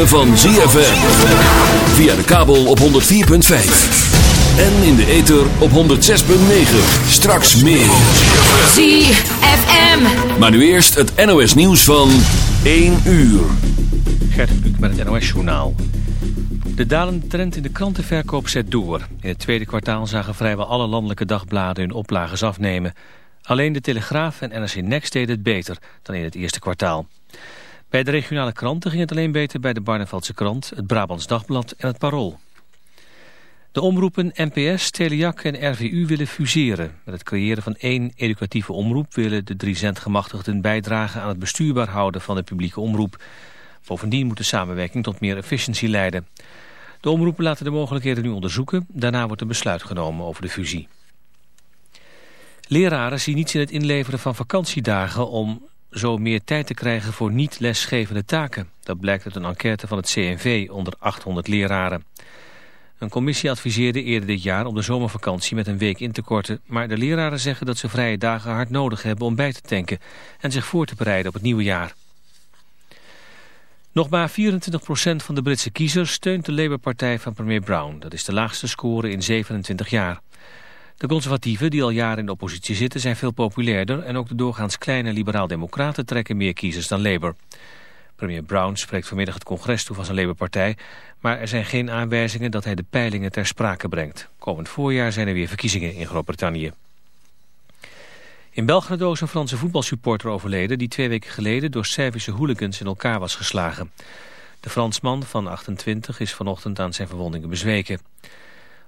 ritme van ZFM. Via de kabel op 104.5. En in de ether op 106.9. Straks meer. ZFM. Maar nu eerst het NOS nieuws van 1 uur. Gert Kluk met het NOS journaal. De dalende trend in de krantenverkoop zet door. In het tweede kwartaal zagen vrijwel alle landelijke dagbladen hun oplages afnemen. Alleen de Telegraaf en NRC Next deden het beter dan in het eerste kwartaal. Bij de regionale kranten ging het alleen beter bij de Barneveldse krant, het Brabants Dagblad en het Parool. De omroepen NPS, Telejac en RVU willen fuseren. Met het creëren van één educatieve omroep willen de drie zendgemachtigden bijdragen aan het bestuurbaar houden van de publieke omroep. Bovendien moet de samenwerking tot meer efficiëntie leiden. De omroepen laten de mogelijkheden nu onderzoeken. Daarna wordt een besluit genomen over de fusie. Leraren zien niets in het inleveren van vakantiedagen om zo meer tijd te krijgen voor niet lesgevende taken. Dat blijkt uit een enquête van het CNV onder 800 leraren. Een commissie adviseerde eerder dit jaar om de zomervakantie met een week in te korten. Maar de leraren zeggen dat ze vrije dagen hard nodig hebben om bij te tanken en zich voor te bereiden op het nieuwe jaar. Nog maar 24% van de Britse kiezers steunt de Labour-partij van premier Brown. Dat is de laagste score in 27 jaar. De conservatieven die al jaren in de oppositie zitten zijn veel populairder... en ook de doorgaans kleine liberaal-democraten trekken meer kiezers dan Labour. Premier Brown spreekt vanmiddag het congres toe van zijn Labour-partij... maar er zijn geen aanwijzingen dat hij de peilingen ter sprake brengt. Komend voorjaar zijn er weer verkiezingen in Groot-Brittannië. In Belgrado is een Franse voetbalsupporter overleden... die twee weken geleden door Servische hooligans in elkaar was geslagen. De Fransman van 28 is vanochtend aan zijn verwondingen bezweken.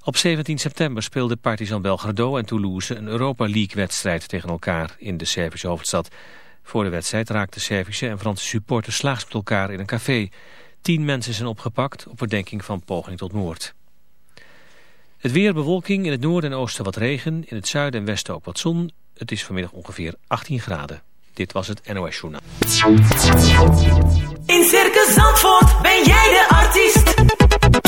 Op 17 september speelden Partizan Belgrado en Toulouse een Europa League-wedstrijd tegen elkaar in de Servische hoofdstad. Voor de wedstrijd raakten Servische en Franse supporters slaags met elkaar in een café. Tien mensen zijn opgepakt op verdenking van poging tot moord. Het weer bewolking, in het noorden en oosten wat regen, in het zuiden en westen ook wat zon. Het is vanmiddag ongeveer 18 graden. Dit was het NOS Journaal. In Circus Zandvoort ben jij de artiest.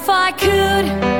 If I could,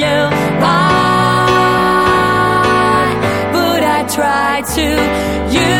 you. Why would I try to you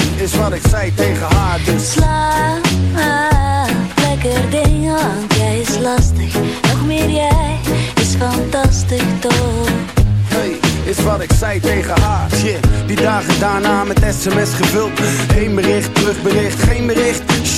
is wat ik zei tegen haar, dus Slaap, lekker ding, want jij is lastig. Nog meer jij is fantastisch toch? is wat ik zei tegen haar. Yeah, die dagen daarna met sms gevuld. Heen bericht, terugbericht, geen bericht.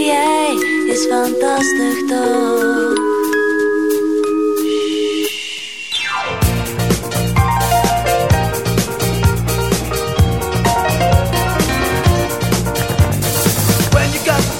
Is fantastisch toch. When you got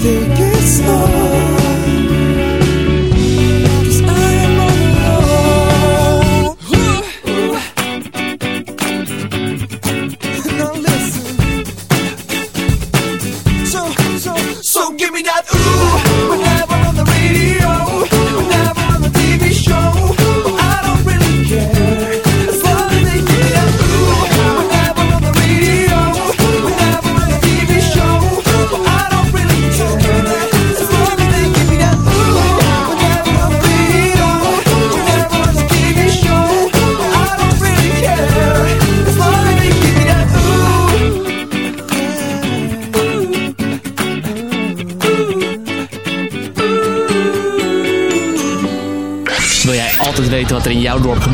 take it slow.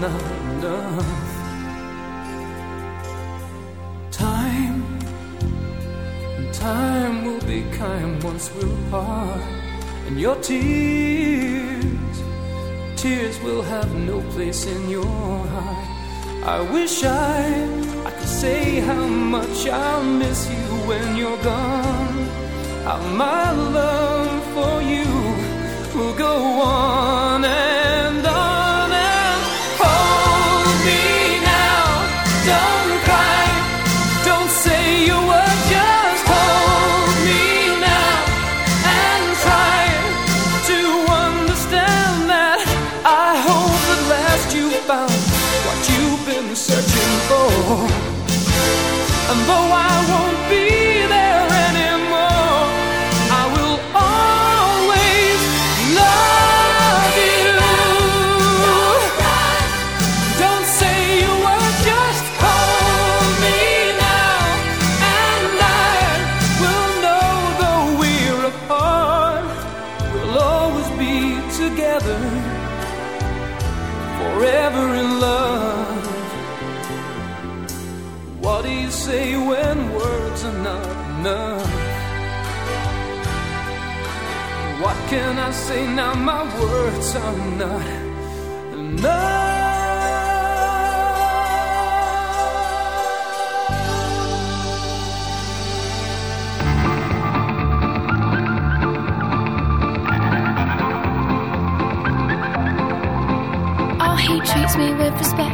not enough? Time, time will be kind once we're apart, and your tears, tears will have no place in your heart. I wish I, I could say how much I'll miss you when you're gone. How my love for you will go on number one can I say now? My words are not Oh, he treats me with respect.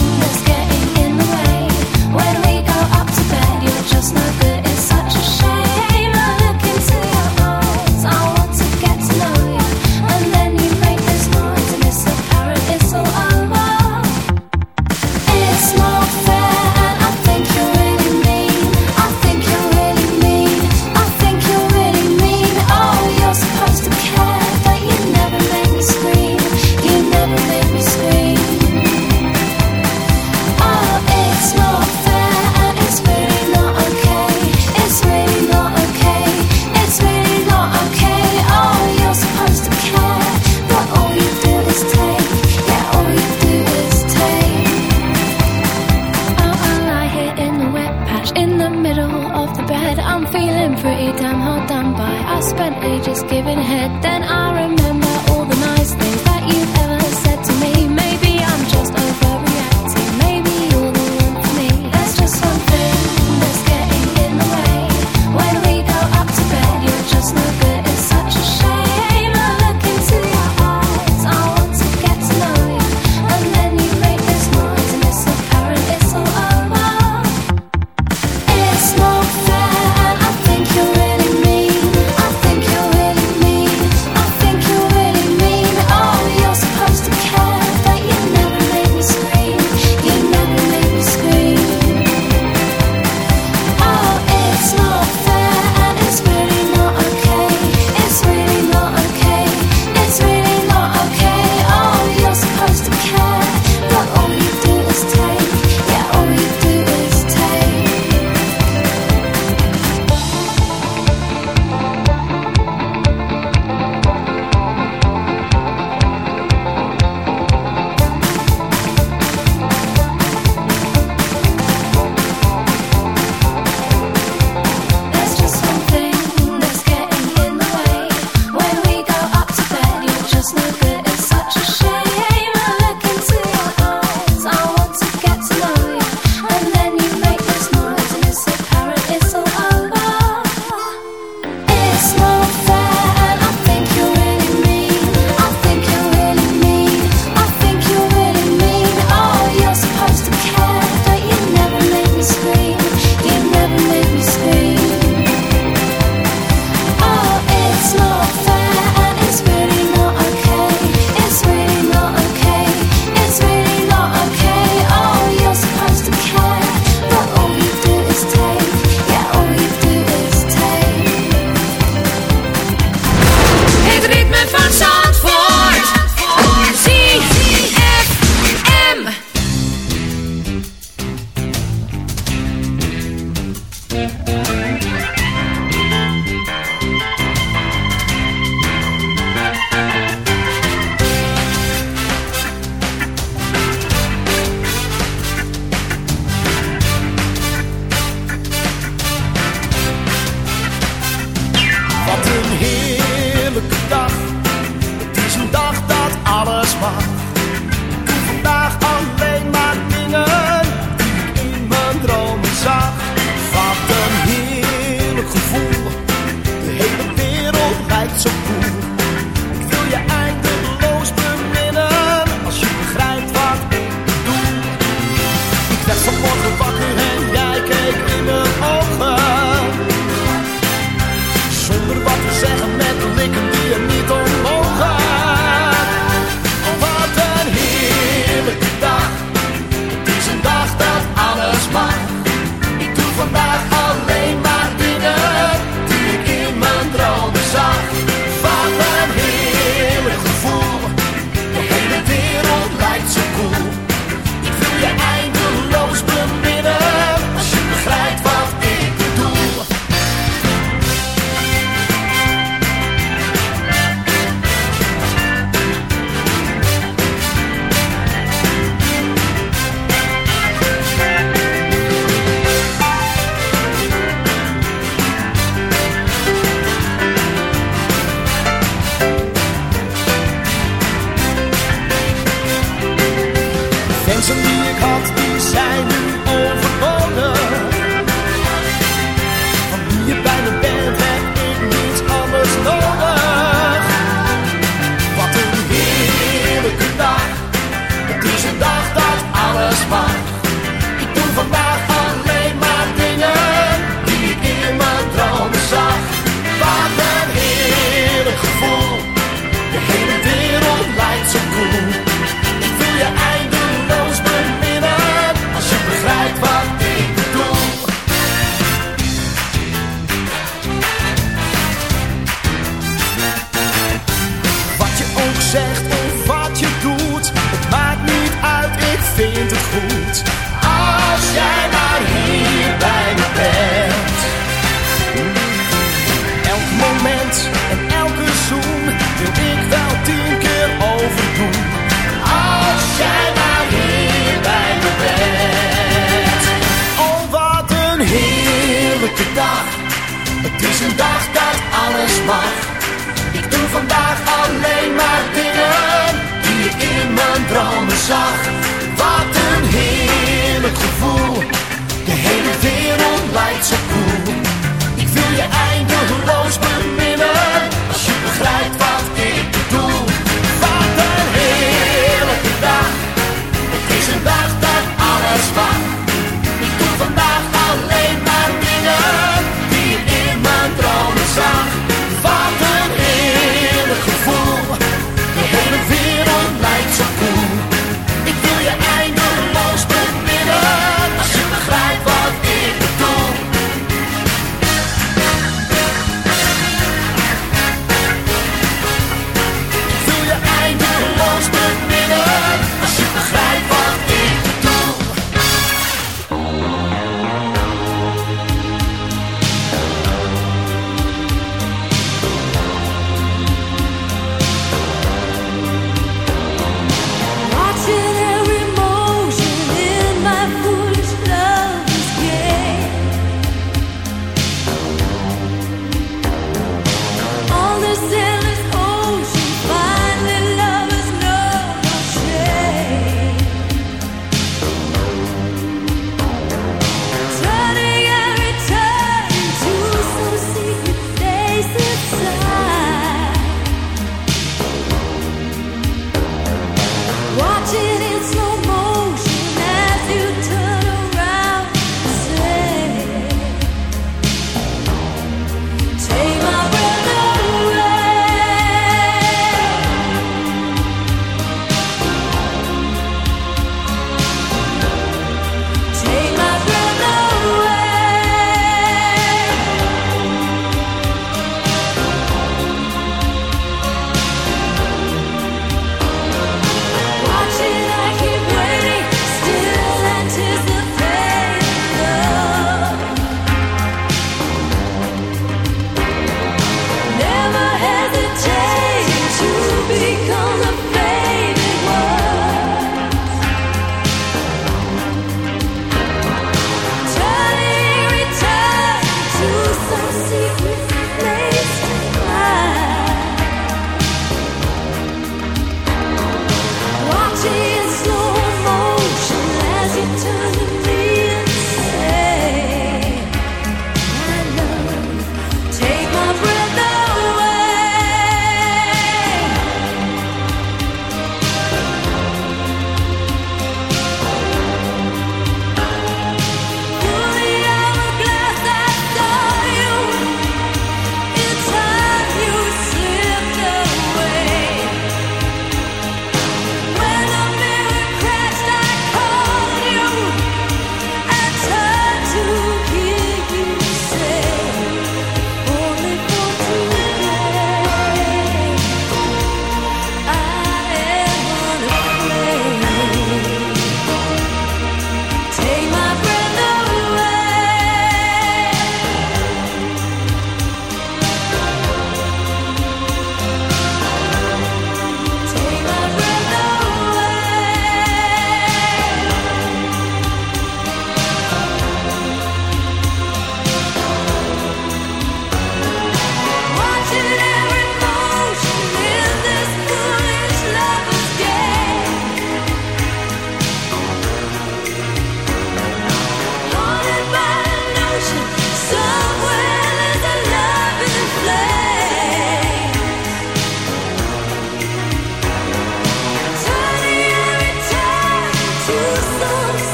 middle of the bed. I'm feeling pretty damn hard done by. I spent ages giving head, then I remember all the